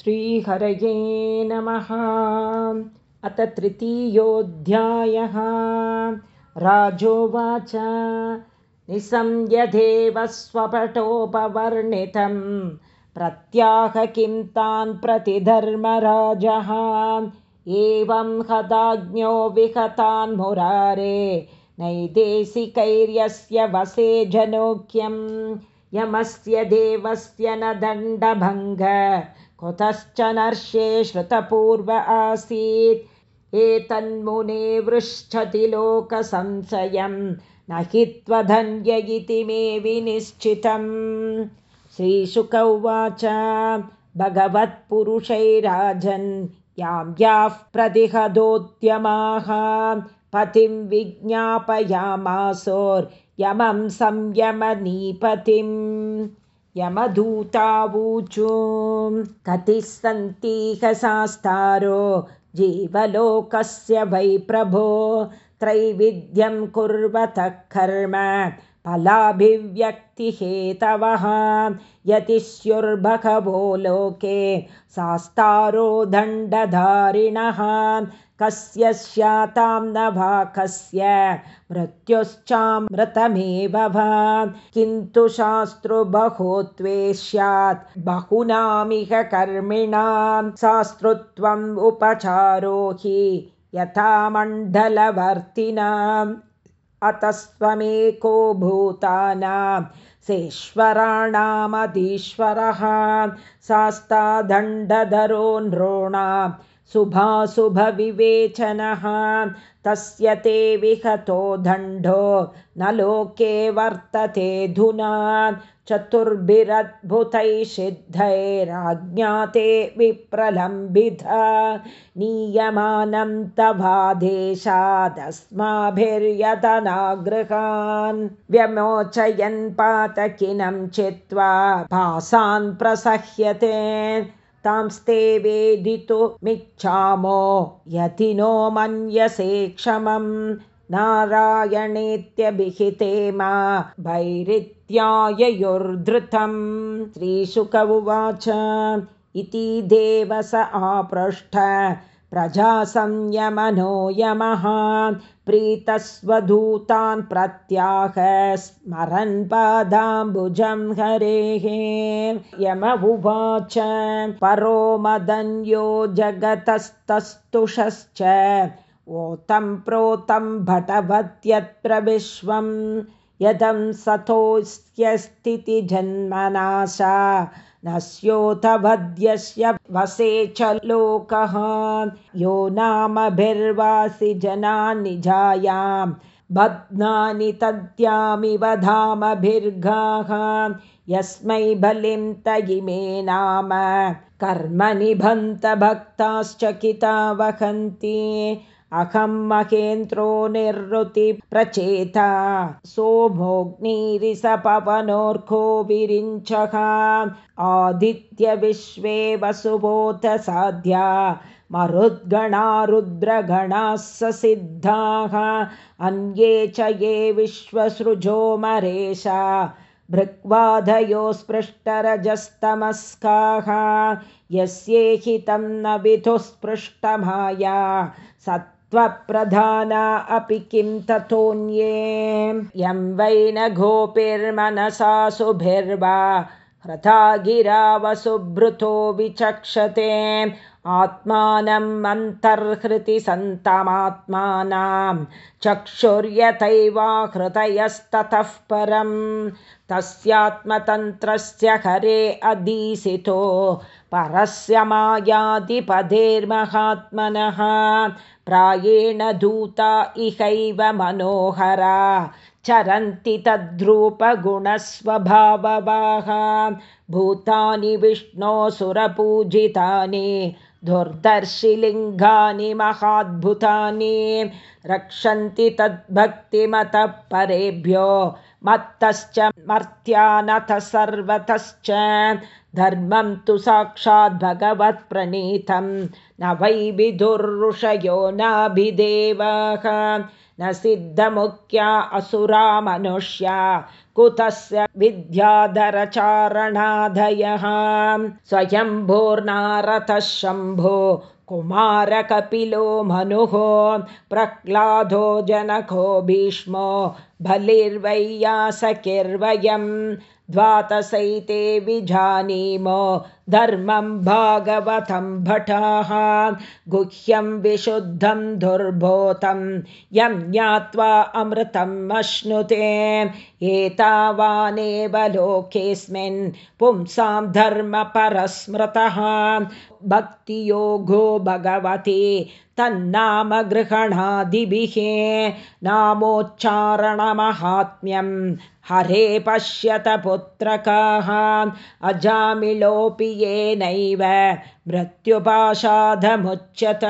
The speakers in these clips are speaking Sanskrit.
श्रीहरये नमः। अथ तृतीयोऽध्यायः। राजोवाच। निसंयदेव स्वपटोपवर्णितं प्रत्याह किं तान् प्रतिधर्मराजः। एवं हदाज्ञो विहतान् मुरारे। नैदेशिकैर्यस्य वसे जनोक्यं। यमस्य देवस्य न दण्डभङ्ग कुतश्च नर्षे श्रुतपूर्व आसीत्। एतन्मुने वृच्छति लोकसंशयं न हि त्वधन्य इति मे विनिश्चितम्। श्रीशुक उवाच भगवत्पुरुषैराजन् यां याः प्रतिहदोद्यमाः पतिं विज्ञापयामासोर्यमं संयमनीपतिम् यमदूतावूचु कति सन्तीहशास्तारो जीवलोकस्य वै प्रभो त्रैविध्यं कुर्वतः कर्म फलाभिव्यक्तिहेतवः। यतिष्युर्भगवो लोके शास्तारो दण्डधारिणः। कस्य स्यातां न वा कस्य मृत्युश्चामृतमेव वा। किन्तु शास्त्रुबहुत्वे स्यात्। बहुनामिह कर्मिणां शास्तृत्वम् उपचारो हि यथा मण्डलवर्तिनाम् अतस्त्वमेको भूतानां सेश्वराणामधीश्वरः शास्तादण्डधरो नॄणां शुभाशुभविवेचनः। तस्य ते विहतो दण्डो न लोके वर्तते धुना। चतुर्भिरद्भुतैः सिद्धैराज्ञाते विप्रलम्बित। नीयमानं तवादेशादस्माभिर्यतनागृहान् व्यमोचयन् पातकिनं चित्वा भासान् प्रसह्यते तांस्ते वेदितुमिच्छामो यतिनो मन्यसे क्षमं नारायणेत्यभिहिते मा भैरित्याययोर्धृतं श्रीशुक उवाच इति देवस आपृष्ठ प्रजासंयमनो यमः प्रीतस्वधूतान् प्रत्याह स्मरन् पादाम्बुजं हरेः। यम उवाच परो मदन्यो जगतस्तस्तुषश्च। ओतं प्रोतं भटवत्यत्र विश्वं यदं सतोस्त्यस्थितिजन्मनाशा न स्योतवध्यस्य वसे च लोकः। यो नामभिर्वासि जनान् निजायां बध्नानि तद्यामिव धामभिर्गाः यस्मै बलिं तयिमे नाम कर्मनिभन्तभक्ताश्चकिता वहन्ति अहं महेन्द्रो प्रचेता। सोमोऽग्निरिसपवनोर्को विरिञ्चः। आदित्यविश्वे वसुबोध साध्या। मरुद्गणा रुद्रगणाः सिद्धाः। अन्ये च ये विश्वसृजो मरेशा। भृग्वाधयो स्पृष्टरजस्तमस्काः यस्येहितं न विधुस्पृष्टमाया। सत् प्रधाना अपि किं ततोऽन्ये यं वै न गोपिर्मनसा सुभिर्वा हृथा गिरा वसुभृतो विचक्षते। आत्मानम् अन्तर्हृति सन्तमात्मानां चक्षुर्यथैवाहृतयस्ततः परं तस्यात्मतन्त्रस्य हरे अधीसितो परस्य मायादिपदेर्महात्मनः प्रायेण दूता इहैव मनोहरा चरन्ति तद्रूपगुणस्वभाववाः भूतानि विष्णोऽसुरपूजितानि दुर्दर्शिलिङ्गानि महाद्भुतानि रक्षन्ति तद्भक्तिमतः परेभ्यो मत्तश्च मर्त्यानथ सर्वतश्च धर्मं तु साक्षात् भगवत्प्रणीतं न वै विदुर्षयो नाभिदेवः। न सिद्धमुख्या असुरा मनुष्या कुतस्य विद्याधरचारणादयः स्वयम्भोर्नारथः शम्भो। कुमारकपिलो मनुः। प्रह्लादो जनको भीष्मो बलिर्वैयासकिर्वयम् द्वातसैते विजानीमो धर्मं भागवतं भटाः गुह्यं विशुद्धं दुर्भोतं यं ज्ञात्वा अमृतम् अश्नुते। एतावानेव लोकेऽस्मिन् पुंसां धर्मपरस्मृतः। भक्तियोगो भगवति तन्नाम गृहणादिभिः हरे पश्यत पुत्रकाः अजामिलोऽपि येनैव मृत्युपाशाधमुच्यत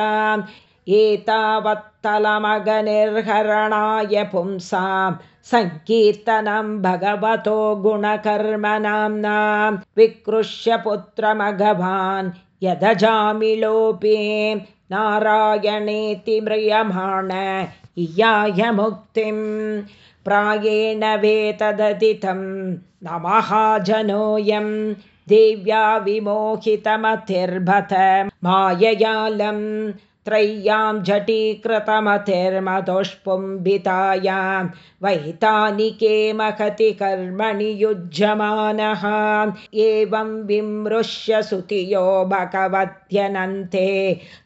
एतावत्तलमगनिर्हरणाय पुंसां सङ्कीर्तनं भगवतो गुणकर्मनाम्ना। विकृष्य पुत्रमघवान् यदजामिलोऽपि नारायणेति म्रियमाण इयाय मुक्तिं प्रायेण वेतदधितं नमः जनोऽयं देव्या विमोहितमतिर्भत माययालं त्रय्यां झटीकृतमतिर्मदुष्पुम्बितायां वैतानिके महति कर्मणि युज्यमानः एवं विमृश्य सुतियो भगवत्यनन्ते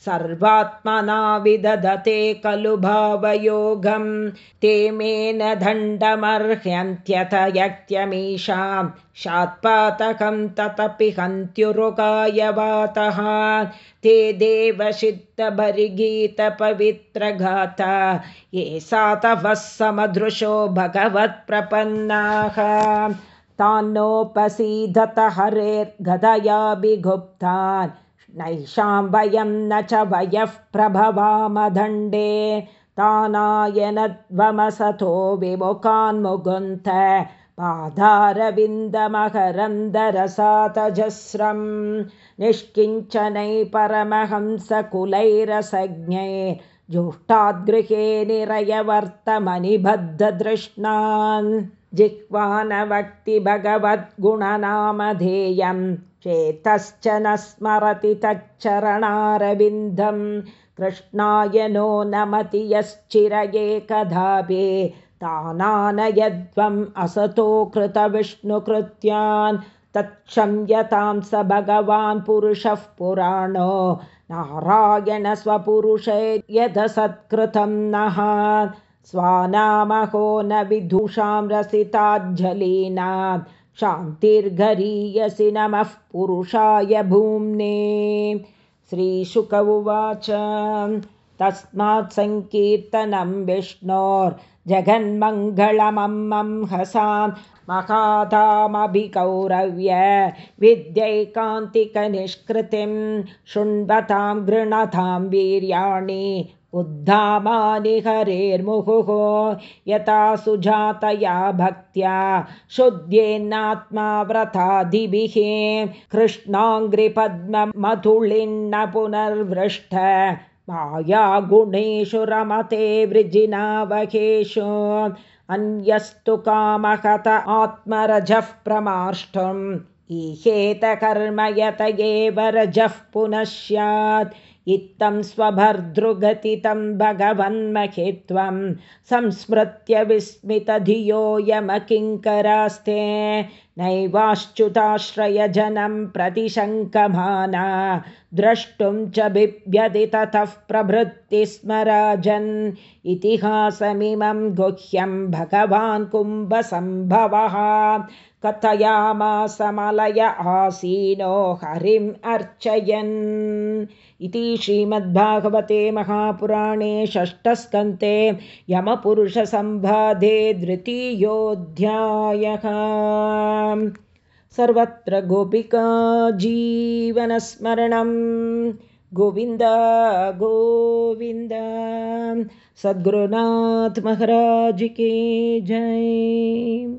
सर्वात्मना विदधते खलु भावयोगं। ते मेन यक्त्यमीषां शात्पातकं ततपि हन्त्युरुकायवातः ते देवसिद्धभरिगीतपवित्रगाता ये सातवः समदृशो भगवत्प्रपन्नाः। तान्नोपसीदत हरेर्गदयाभिगुप्तान् नैषां वयं न च वयः प्रभवामदण्डे। तानायनद्वमसतो विमुखान्मुगुन्थ पादारविन्दमहरन्दरसातजस्रं निष्किञ्चनै परमहंसकुलैरसज्ञै जुष्टाद्गृहे निरयवर्तमनिबद्धदृष्णान् जिह्वानवक्ति भगवद्गुणनामधेयं चेतश्च न स्मरति तच्चरणारविन्दं कृष्णाय नो नमति यश्चिरये कदापि तानानयद्वम् असतो कृतविष्णुकृत्यान् तत्क्षम्यतां स भगवान् पुरुषः पुराणो। नारायणस्वपुरुषे यदसत्कृतं नः स्वानामहो न विदुषां रसिताञ्जलीनां शान्तिर्घरीयसि नमः पुरुषाय भूम्ने। श्रीशुक उवाच। तस्मात् सङ्कीर्तनं विष्णोर्जगन्मङ्गलमं हसां महातामभिकौरव्य विद्यैकान्तिकनिष्कृतिं शृण्वतां गृणतां वीर्याणि उद्धामानि हरेर्मुहुः यथा सुजातया भक्त्या शुद्ध्येन्नात्मा व्रतादिभिः कृष्णाङ्घ्रिपद्ममधुलिन्न पुनर्वृष्ट मायागुणेषु रमते वृजिनावकेषु अन्यस्तु कामहत आत्मरजः प्रमाष्टुम् ईहेत कर्म यत एव रजः पुनः स्यात् इत्थं स्वभर्दृगतितं भगवन्महित्वं संस्मृत्य विस्मितधियोऽयमकिङ्करास्ते नैवाश्च्युताश्रयजनं प्रतिशङ्कमाना द्रष्टुं च बिभ्यति ततः प्रभृति स्म राजन् इतिहासमिमं गुह्यं भगवान् कुम्भसम्भवः कथयामासमलय आसीनो हरिम् अर्चयन् इति श्रीमद्भागवते महापुराणे षष्ठस्कन्ते यमपुरुषसम्बाधे द्वितीयोऽध्यायः। सर्वत्र गोपिका जीवनस्मरणं। गोविन्द गोविन्द। सद्गुरुनाथ महाराज के जय